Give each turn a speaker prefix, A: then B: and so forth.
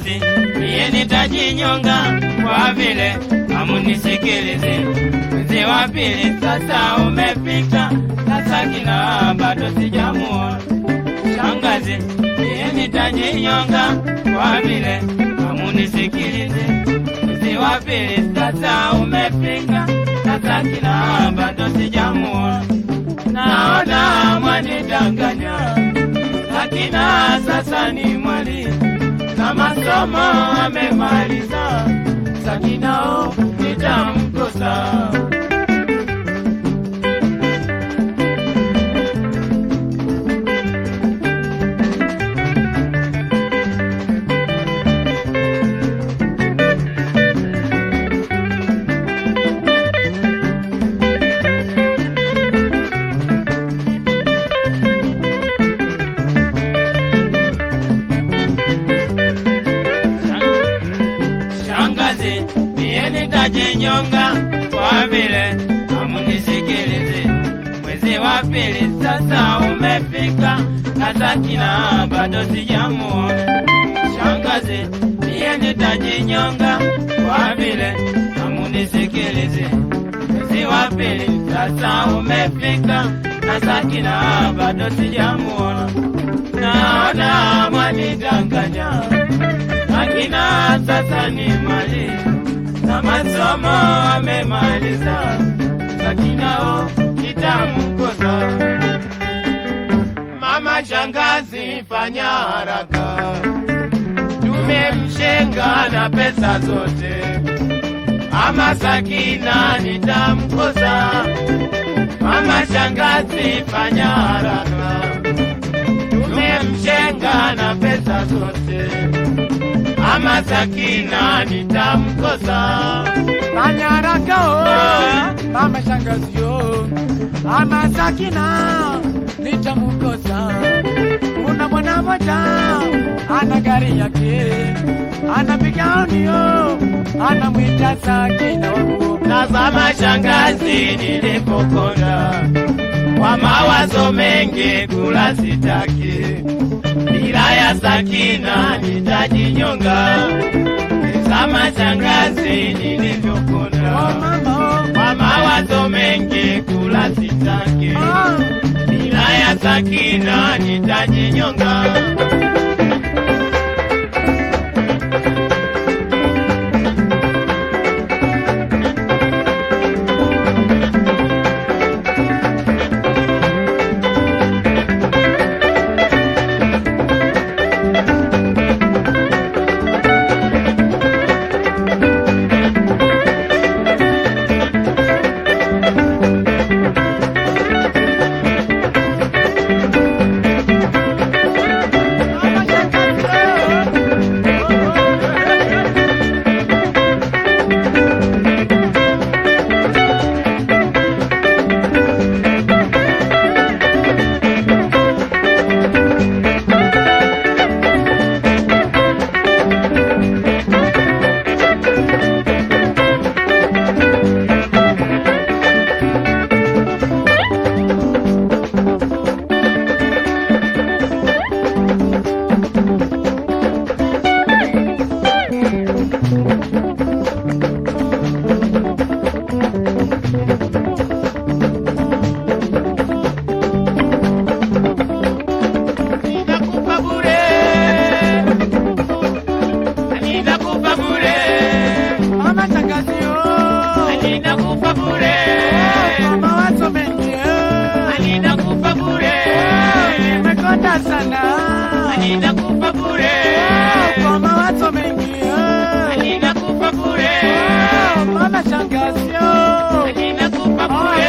A: mie nitajinyonga kwa vile hamunisikilizi. Mwezi wa pili sasa umefika, sasa kina bado sijamuona shangazi, mie nitajinyonga kwa vile hamunisikilizi. Mwezi wa pili sasa umefika, sasa kina bado sijamuona, naona mwanidanganya lakina sasa ni mwalimu na masomo amemaliza, Sakinao nitamkosa. Mie nitajinyonga kwa vile hamunisikilizi. Mwezi wa pili sasa umefika, na Sakina bado sijamuona. Shangazi, niye nitajinyonga kwa vile hamunisikilizi. Mwezi wa pili sasa umefika, na Sakina bado sijamuona. Naona mwanidanganya akina sasa ni mali na masomo amemaliza, Sakinao kitamkosa. Mama shangazi, fanya haraka, tumemshenga na pesa zote, ama Sakina nitamkosa. Mama shangazi, fanya haraka, tumemshenga na pesa zote ama Sakina nitamkosa.
B: Manyaraka o oh, mama shangazi oh, ama Sakina nitamkosa. Kuna mwana moja ana gari yake, anapiga onio, anamwita Sakina wangu.
A: Tazama shangazi, nilipokonda kwa mawazo mengi, kula sitaki, bila ya Sakina nitajinyonga. Tazama shangazi,
B: Oh
A: nilivyokonda
B: mama
A: kwa mawazo mengi, kula sitake
B: oh, oh.
A: bila ya Sakina nitajinyonga. ninakupa bure,
B: mawazo mengi eh.
A: ninakupa bure, eh,
B: nimekonda sana.
A: Ninakupa bure, eh,
B: kwa mawazo mengi
A: ninakupa bure,
B: mama shangazio. Ninakupa bure.